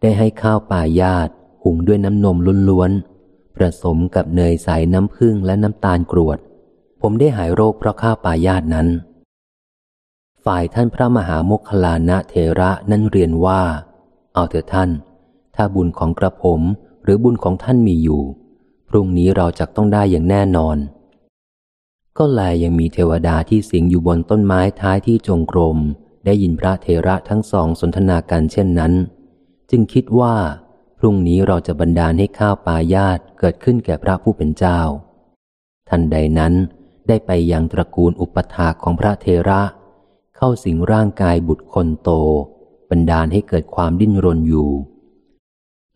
ได้ให้ข้าวป่ายาตหุงด้วยน้ำนมล้วนๆผสมกับเนยใสน้ำผึ้งและน้ำตาลกรวด ผมได้หายโรคเพราะข้าปายาตนั้น ฝ่ายท่านพระมหาโมคคลานะเทระนั้นเรียนว่า เอาเถอะท่าน ถ้าบุญของกระผมหรือบุญของท่านมีอยู่ พรุ่งนี้เราจะต้องได้อย่างแน่นอน ก็แลยังมีเทวดาที่สิงอยู่บนต้นไม้ท้ายที่จงกรม ได้ยินพระเทระทั้งสองสนทนากันเช่นนั้น จึงคิดว่า พรุ่งนี้เราจะบรรดาลให้ข้าวปายาตเกิดขึ้นแก่พระผู้เป็นเจ้า ทันใดนั้น ได้ไปยังตระกูลอุปถาของพระเทระ เข้าสิงร่างกายบุตรคนโต บันดาลให้เกิดความดิ้นรนอยู่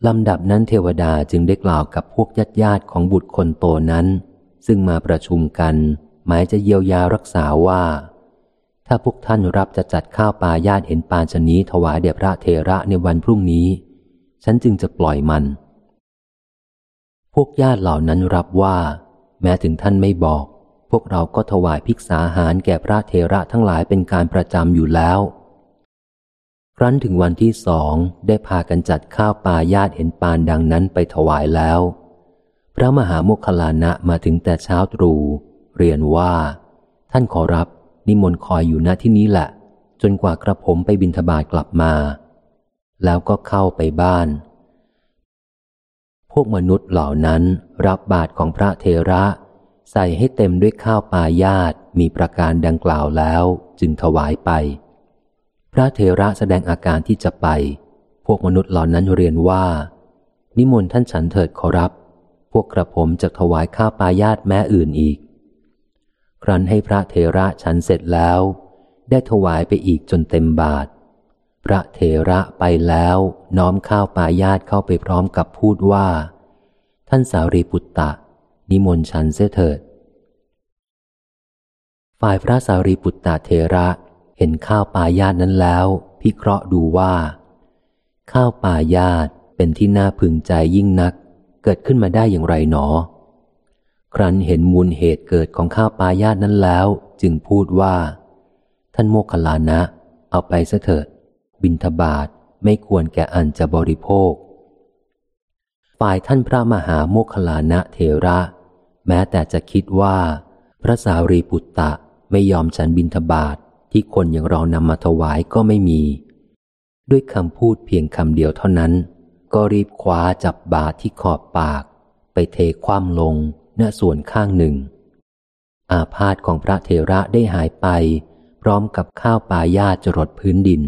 ลำดับนั้นเทวดาจึงได้กล่าวกับพวกญาติญาติของบุตรคนโตนั้น ซึ่งมาประชุมกัน หมายจะเยียวยารักษาว่า ถ้าพวกท่านรับจะจัดข้าวปลาญาติเห็นปานชนี้ถวายแด่พระเทระในวันพรุ่งนี้ ฉันจึงจะปล่อยมัน พวกญาติเหล่านั้นรับว่า แม้ถึงท่านไม่บอก พวกเราก็ถวายภิกษาหารแก่พระเทระทั้งหลายเป็นการประจำอยู่แล้ว ครั้นถึงวันที่สองได้พากันจัดข้าวปลาญาติเห็นปานดังนั้นไปถวายแล้ว พระมหาโมคคลานะมาถึงแต่เช้าตรู่เรียนว่า ท่านขอรับนิมนต์คอยอยู่ณที่นี้แหละ จนกว่ากระผมไปบินทบาทกลับมา แล้วก็เข้าไปบ้าน พวกมนุษย์เหล่านั้นรับบาทของพระเทระ ใส่ให้เต็มด้วยข้าวปลายาตมีประการดังกล่าวแล้ว จึงถวายไป พระเทระแสดงอาการที่จะไป พวกมนุษย์เหล่านั้นเรียนว่า นิมนต์ท่านฉันเถิดขอรับ พวกกระผมจะถวายข้าวปลายาตแม้อื่นอีก ครั้นให้พระเทระฉันเสร็จแล้ว ได้ถวายไปอีกจนเต็มบาท พระเทระไปแล้วน้อมข้าวปลายาตเข้าไปพร้อมกับพูดว่า ท่านสารีปุตตะ นิมนต์ฉันเสเถิด ฝ่ายพระสารีปุตตาเทระเห็นข้าวปายาตนั้นแล้วพิเคราะห์ดูว่า ข้าวปายาตเป็นที่น่าพึงใจยิ่งนัก เกิดขึ้นมาได้อย่างไรหนอ ครั้นเห็นมูลเหตุเกิดของข้าวปายาตนั้นแล้ว จึงพูดว่า ท่านโมคคลานะ เอาไปเสถิด บินทบาทไม่ควรแก่อันจะบริโภค ฝ่ายท่านพระมหาโมคลานะเทระ แม้แต่จะคิดว่า พระสารีปุตตะไม่ยอมฉันบินทบาทที่คนอย่างเรานำมาถวายก็ไม่มี ด้วยคำพูดเพียงคำเดียวเท่านั้น ก็รีบคว้าจับบาทที่ขอบปาก ไปเทคว่ำลงณส่วนข้างหนึ่ง อาพาธของพระเทระได้หายไป พร้อมกับข้าวปลายาจรดพื้นดิน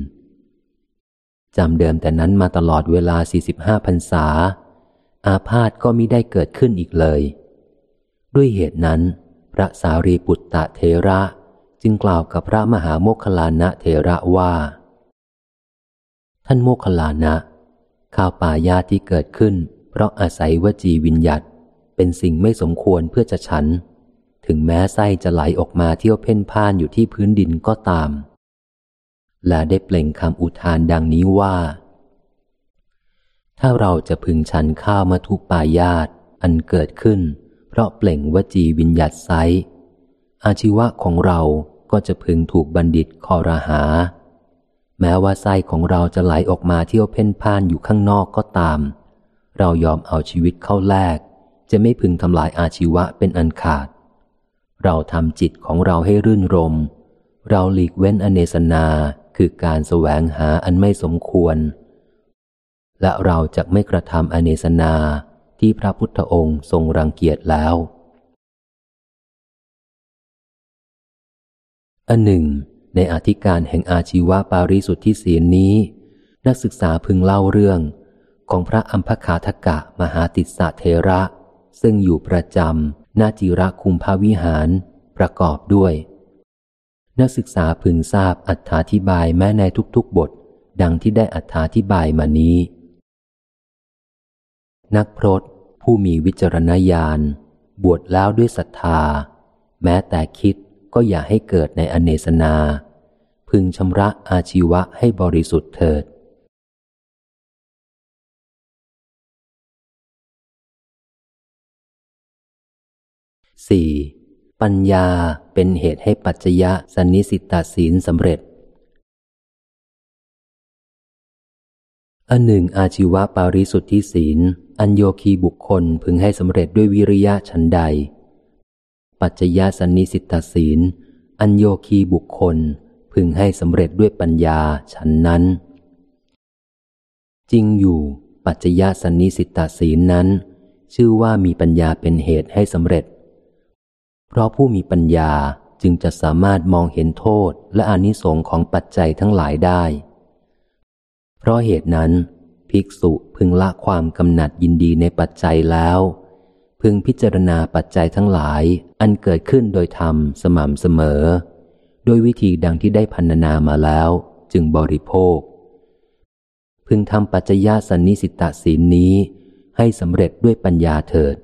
จำเดิมแต่นั้นมาตลอดเวลา 45พรรษา อาพาธก็มิได้เกิดขึ้นอีกเลย ด้วยเหตุนั้น พระสารีปุตตะเทระจึงกล่าวกับพระมหาโมคคลานะเทระว่า ท่านโมคคลานะ ข้าวป่ายาที่เกิดขึ้น เพราะอาศัยวจีวิญญัตเป็นสิ่งไม่สมควรเพื่อจะฉัน ถึงแม้ไส้จะไหลออกมาเที่ยวเพ่นพ่านอยู่ที่พื้นดินก็ตาม และได้เปล่งคำอุทานดังนี้ว่า ถ้าเราจะพึงฉันข้าวมาทุปายาตอันเกิดขึ้น เพราะเปล่งวจีวิญญัตไซอาชีวะของเราก็จะพึงถูกบัณฑิตคอรหา แม้ว่าไส้ของเราจะไหลออกมาเที่ยวเพ่นพ่านอยู่ข้างนอกก็ตาม เรายอมเอาชีวิตเข้าแลก จะไม่พึงทำลายอาชีวะเป็นอันขาด เราทำจิตของเราให้รื่นรม เราหลีกเว้นอเนสนาคือการแสวงหาอันไม่สมควร และเราจะไม่กระทำอเนสนาที่พระพุทธองค์ทรงรังเกียจแล้ว อันหนึ่ง ในอธิการแห่งอาชีวะปาริสุทธิศีลนี้ นักศึกษาพึงเล่าเรื่องของพระอัมพคาทกะมหาติสสะเทระ ซึ่งอยู่ประจำนาจิระคุมภาวิหารประกอบด้วย นักศึกษาพึงทราบอัธาธิบายแม้ในทุกๆบท ดังที่ได้อัธาธิบายมานี้ นักพรตผู้มีวิจารณญาณ บวชแล้วด้วยศรัทธา แม้แต่คิดก็อย่าให้เกิดในอเนสนา พึงชำระอาชีวะให้บริสุทธิ์เถิดสี่ปัญญาเป็นเหตุให้ปัจจยะสันนิสิตาศีลสำเร็จ อันหนึ่งอาชีวะปาริสุทธิศีล อัญโยคีบุคคลพึงให้สำเร็จด้วยวิริยะชันใด ปัจจยสันนิสิตาศีล อัญโยคีบุคคลพึงให้สำเร็จด้วยปัญญาฉันนั้น จริงอยู่ ปัจจยสันนิสิตาศีลนั้น ชื่อว่ามีปัญญาเป็นเหตุให้สำเร็จ เพราะผู้มีปัญญาจึงจะสามารถมองเห็นโทษและอนิสงค์ของปัจจัยทั้งหลายได้ เพราะเหตุนั้น ภิกษุพึงละความกำหนัดยินดีในปัจจัยแล้ว พึงพิจารณาปัจจัยทั้งหลายอันเกิดขึ้นโดยธรรมสม่ำเสมอ โดยวิธีดังที่ได้พันนามาแล้วจึงบริโภค พึงทำปัจจยสันนิสิตาศีลนี้ให้สำเร็จด้วยปัญญาเถิด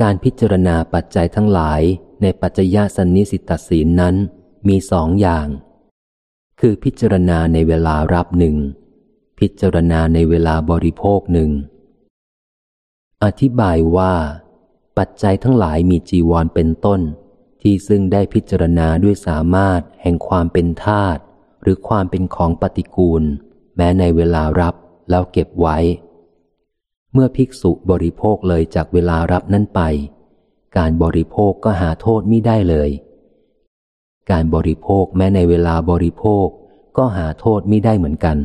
การพิจารณาปัจจัยทั้งหลายในปัจจยสันนิสิตศีลนั้นมีสองอย่าง คือพิจารณาในเวลารับหนึ่ง พิจารณาในเวลาบริโภคหนึ่ง อธิบายว่า ปัจจัยทั้งหลายมีจีวรเป็นต้น ที่ซึ่งได้พิจารณาด้วยสามารถแห่งความเป็นธาตุหรือความเป็นของปฏิกูล แม้ในเวลารับแล้วเก็บไว้ เมื่อภิกษุบริโภคเลยจากเวลารับนั้นไป การบริโภคก็หาโทษไม่ได้เลย การบริโภคแม้ในเวลาบริโภคก็หาโทษไม่ได้เหมือนกัน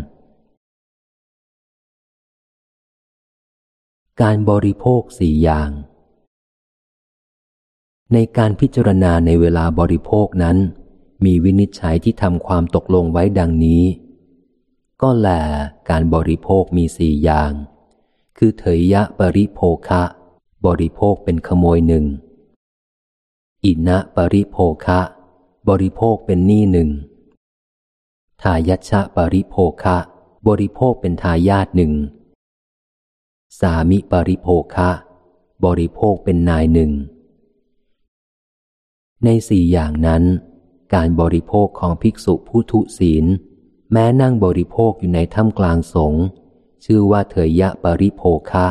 การบริโภคสี่อย่าง ในการพิจารณาในเวลาบริโภคนั้น มีวินิจฉัยที่ทำความตกลงไว้ดังนี้ ก็แลการบริโภคมีสี่อย่าง คือเถยยะปริโภคะ บริโภคเป็นขโมยหนึ่งอินะปริโภคะ บริโภคเป็นหนี้หนึ่ง ทายัชะปริโภคะ บริโภคเป็นทายาทหนึ่ง สามิปริโภคะ บริโภคเป็นนายหนึ่ง ในสี่อย่างนั้น การบริโภคของภิกษุผู้ทุศีล แม้นั่งบริโภคอยู่ในถ้ำกลางสงชื่อว่าเถยยะปริโภคะ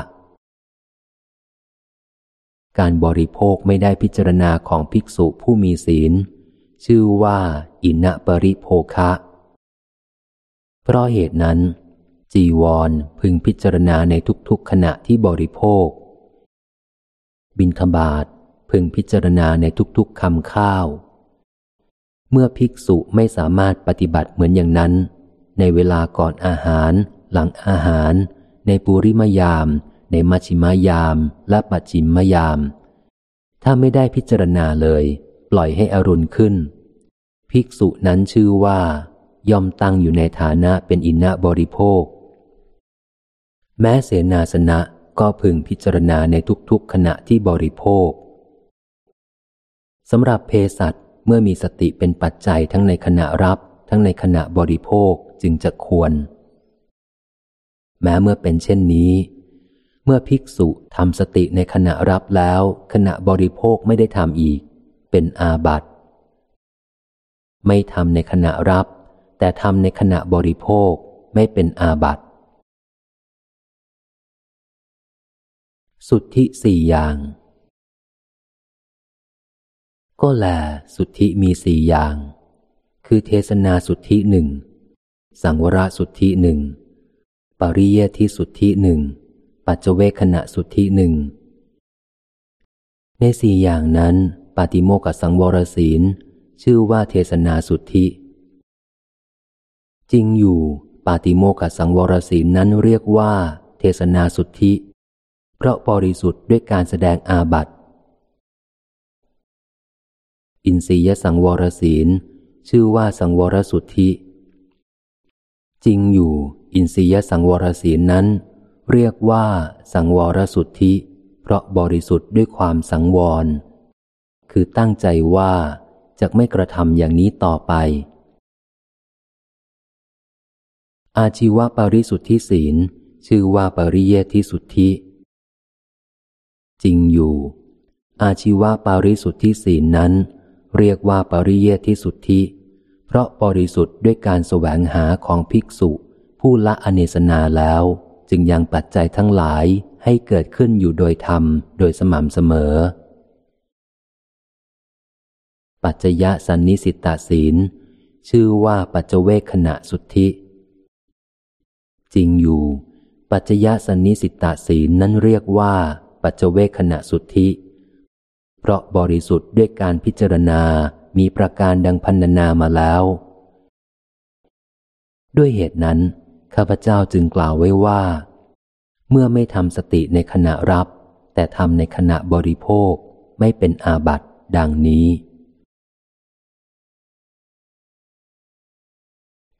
การบริโภคไม่ได้พิจารณาของภิกษุผู้มีศีล ชื่อว่า อินะปริโภคะ เพราะเหตุนั้น จีวรพึงพิจารณาในทุกๆขณะที่บริโภค บินทบาทพึงพิจารณาในทุกๆคำข้าว เมื่อภิกษุไม่สามารถปฏิบัติเหมือนอย่างนั้น ในเวลาก่อนอาหาร หลังอาหาร ในปุริมยาม ในมัชิมยาม และปัจจิมยาม ถ้าไม่ได้พิจารณาเลย ปล่อยให้อรุณขึ้น ภิกษุนั้นชื่อว่า ย่อมตั้งอยู่ในฐานะเป็นอินะบริโภค แม้เสนาสนะก็พึงพิจารณาในทุกๆขณะที่บริโภคสำหรับเพสัตเมื่อมีสติเป็นปัจจัยทั้งในขณะรับ ทั้งในขณะบริโภคจึงจะควร แม้เมื่อเป็นเช่นนี้ เมื่อภิกษุทำสติในขณะรับแล้ว ขณะบริโภคไม่ได้ทำอีก เป็นอาบัติ ไม่ทำในขณะรับ แต่ทำในขณะบริโภคไม่เป็นอาบัติสุทธิสี่อย่าง ก็แลสุทธิมีสี่อย่าง คือเทศนาสุทธิหนึ่งสังวรสุทธิหนึ่งปริเยทิสุทธิหนึ่งปัจเจเวขณะสุทธิหนึ่งในสี่อย่างนั้นาติโมกสังวรศีล ชื่อว่าเทศนาสุทธิ จริงอยู่ ปาติโมกสังวรศีลนั้นเรียกว่า เทศนาสุทธิ เพราะบริสุทธิ์ด้วยการแสดงอาบัติอินทรียสังวรศีล ชื่อว่าสังวรสุทธิ จริงอยู่ อินทรียสังวรศีลนั้น เรียกว่า สังวรสุทธิ เพราะบริสุทธิ์ด้วยความสังวร คือตั้งใจว่าจะไม่กระทำอย่างนี้ต่อไป อาชีวปริสุทธิศีล ชื่อว่าปริเยทิสุทธิ จริงอยู่ อาชีวปาริสุทธิศีลนั้น เรียกว่าปริเยทิสุทธิ เพราะบริสุทธิ์ด้วยการแสวงหาของภิกษุ ผู้ละอเนสนาแล้วจึงยังปัจจัยทั้งหลายให้เกิดขึ้นอยู่โดยธรรมโดยสม่ำเสมอ ปัจจยสันนิสิตาศีล ชื่อว่าปัจเจเวขณะสุทธิ จริงอยู่ ปัจจยสันนิสิตาศีลนั้นเรียกว่า ปัจเจเวขณะสุทธิ เพราะบริสุทธิ์ด้วยการพิจารณา มีประการดังพันนามาแล้ว ด้วยเหตุนั้น ข้าพเจ้าจึงกล่าวไว้ว่า เมื่อไม่ทำสติในขณะรับ แต่ทำในขณะบริโภคไม่เป็นอาบัติดังนี้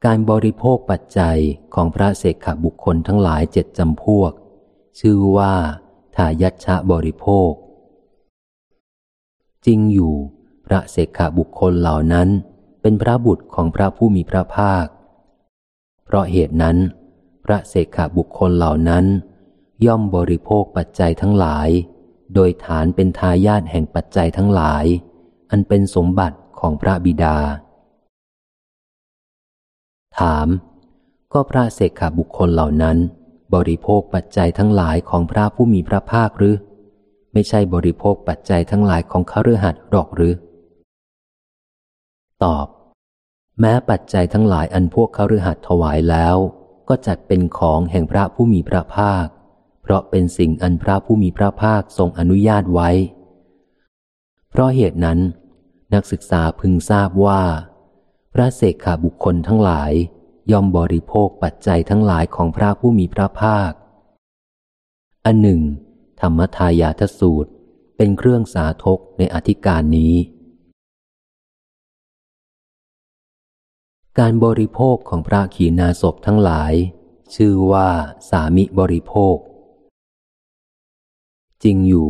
การบริโภคปัจจัยของพระเสกขบุคคลทั้งหลายเจ็ดจำพวก ชื่อว่าทายัชะบริโภค จริงอยู่ พระเสกขบุคคลเหล่านั้น เป็นพระบุตรของพระผู้มีพระภาค เพราะเหตุนั้น พระเสกขบุคคลเหล่านั้น ย่อมบริโภคปัจจัยทั้งหลาย โดยฐานเป็นทายาทแห่งปัจจัยทั้งหลาย อันเป็นสมบัติของพระบิดา ถาม ก็พระเสกขาบุคคลเหล่านั้น บริโภคปัจจัยทั้งหลายของพระผู้มีพระภาคหรือ ไม่ใช่บริโภคปัจจัยทั้งหลายของขรือหัดหรอกหรือ ตอบ แม้ปัจจัยทั้งหลายอันพวกขรือหัดถวายแล้ว ก็จัดเป็นของแห่งพระผู้มีพระภาค เพราะเป็นสิ่งอันพระผู้มีพระภาคทรงอนุญาตไว้ เพราะเหตุนั้น นักศึกษาพึงทราบว่า พระเสกขาบุคคลทั้งหลาย ย่อมบริโภคปัจจัยทั้งหลายของพระผู้มีพระภาค อันหนึ่ง ธรรมทายาทสูตรเป็นเครื่องสาธกในอธิการนี้ การบริโภคของพระขีณาสพทั้งหลาย ชื่อว่าสามิบริโภค จริงอยู่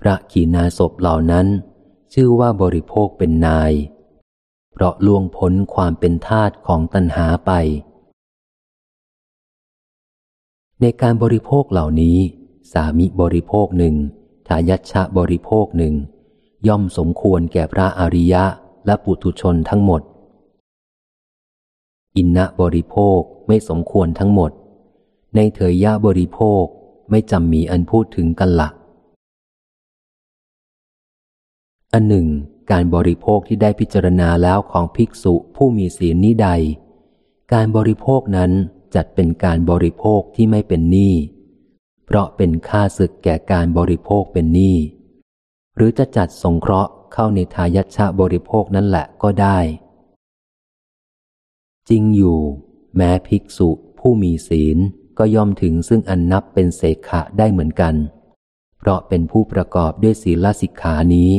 พระขีณาสพเหล่านั้น ชื่อว่าบริโภคเป็นนาย เพราะล่วงพ้นความเป็นทาตของตัณหาไป ในการบริโภคเหล่านี้ สามิบริโภคหนึ่งทายัชะบริโภคหนึ่งย่อมสมควรแก่พระอริยะและปุถุชนทั้งหมด อินนะบริโภคไม่สมควรทั้งหมด ในเถยยะบริโภคไม่จำมีอันพูดถึงกันละ่ะอันหนึ่ง การบริโภคที่ได้พิจารณาแล้วของภิกษุผู้มีศีลนี้ใด การบริโภคนั้นจัดเป็นการบริโภคที่ไม่เป็นหนี้เพราะเป็นค่าศึกแก่การบริโภคเป็นหนี้หรือจะจัดสงเคราะห์เข้าในทายัชะบริโภคนั่นแหละก็ได้ จริงอยู่ แม้ภิกษุผู้มีศีลก็ย่อมถึงซึ่งอันนับเป็นเสขะได้เหมือนกัน เพราะเป็นผู้ประกอบด้วยศีลสิกขานี้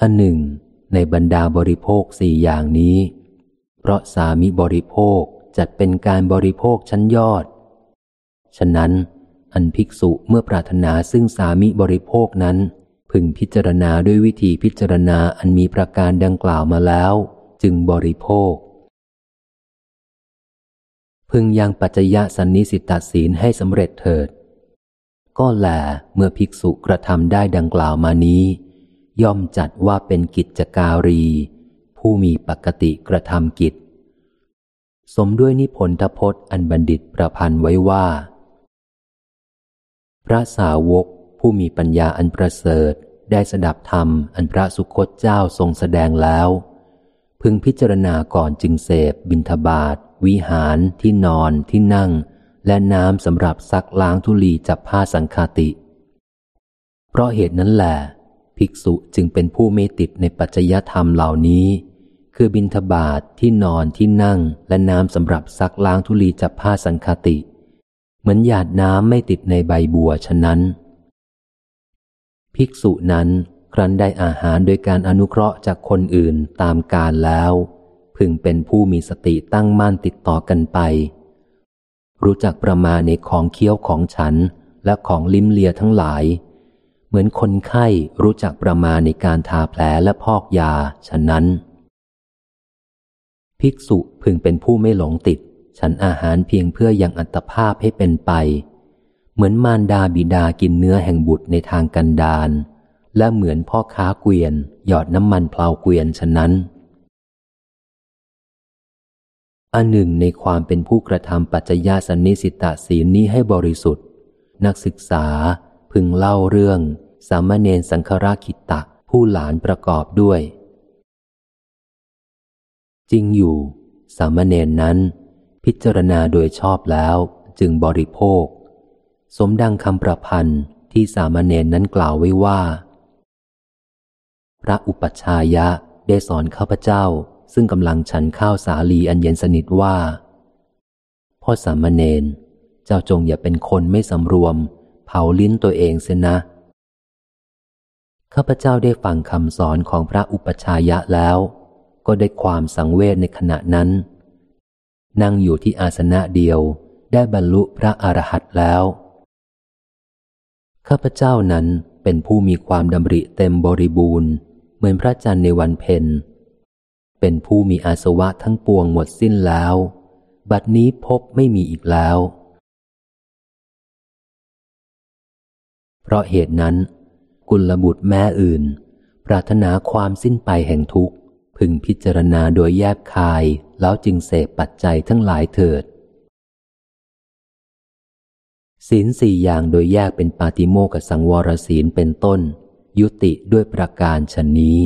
อันหนึ่ง ในบรรดาบริโภคสี่อย่างนี้ เพราะสามิบริโภคจัดเป็นการบริโภคชั้นยอด ฉะนั้น อันภิกษุเมื่อปรารถนาซึ่งสามิบริโภคนั้น พึงพิจารณาด้วยวิธีพิจารณาอันมีประการดังกล่าวมาแล้ว จึงบริโภค พึงยังปัจจยสันนิสิตาศีลให้สำเร็จเถิด ก็แลเมื่อภิกษุกระทำได้ดังกล่าวมานี้ ย่อมจัดว่าเป็นกิจการี ผู้มีปกติกระทำกิจ สมด้วยนิพนธพจน์อันบัณฑิตประพันธ์ไว้ว่า พระสาวกผู้มีปัญญาอันประเสริฐได้สดับธรรมอันพระสุคตเจ้าทรงแสดงแล้ว พึงพิจารณาก่อนจึงเสพบินทบาท วิหารที่นอนที่นั่ง และน้ำสำหรับซักล้างทุลีจับผ้าสังคาติ เพราะเหตุนั้นแหละ ภิกษุจึงเป็นผู้ไม่ติดในปัจจยธรรมเหล่านี้ คือบินทบาทที่นอนที่นั่งและน้ำสำหรับซักล้างทุลีจับผ้าสังคติ เหมือนหยาดน้ำไม่ติดในใบบัวฉะนั้น ภิกษุนั้นครั้นได้อาหารโดยการอนุเคราะห์จากคนอื่นตามการแล้ว พึงเป็นผู้มีสติตั้งมั่นติดต่อกันไป รู้จักประมาณในของเคี้ยวของฉันและของลิ้มเลียทั้งหลาย เหมือนคนไข้รู้จักประมาณในการทาแผลและพอกยา ฉะนั้น ภิกษุพึงเป็นผู้ไม่หลงติด ฉันอาหารเพียงเพื่อยังอัตภาพให้เป็นไป เหมือนมารดาบิดากินเนื้อแห่งบุตรในทางกันดานและเหมือนพ่อค้าเกวียน หยอดน้ำมันเพลาเกวียนฉะนั้น อันหนึ่งในความเป็นผู้กระทำปัจจยาสันนิสิตาศีลนี้ให้บริสุทธิ์ นักศึกษาพึงเล่าเรื่อง สามเณรสังคราคิตะผู้หลานประกอบด้วย จริงอยู่ สามเณรนั้น พิจารณาโดยชอบแล้วจึงบริโภค สมดังคำประพันธ์ที่สามเณรนั้นกล่าวไว้ว่า พระอุปัชฌายะได้สอนข้าพเจ้าซึ่งกำลังฉันข้าวสาลีอันเย็นสนิทว่า พ่อสามเณรเจ้าจงอย่าเป็นคนไม่สำรวม เผาลิ้นตัวเองเสียนะ ข้าพเจ้าได้ฟังคำสอนของพระอุปชายะแล้ว ก็ได้ความสังเวชในขณะนั้น นั่งอยู่ที่อาสนะเดียวได้บรรลุพระอรหันต์แล้ว ข้าพเจ้านั้นเป็นผู้มีความดำริเต็มบริบูรณ์ เหมือนพระจันทร์ในวันเพ็ญ เป็นผู้มีอาสวะทั้งปวงหมดสิ้นแล้ว บัดนี้พบไม่มีอีกแล้ว เพราะเหตุนั้น กุลบุตรแม่อื่น ปรารถนาความสิ้นไปแห่งทุกข์พึงพิจารณาโดยแยกคายแล้วจึงเสพปัจจัยทั้งหลายเถิด ศีลสี่อย่างโดยแยกเป็นปาติโมกสังวรศีลเป็นต้น ยุติด้วยประการชนนี้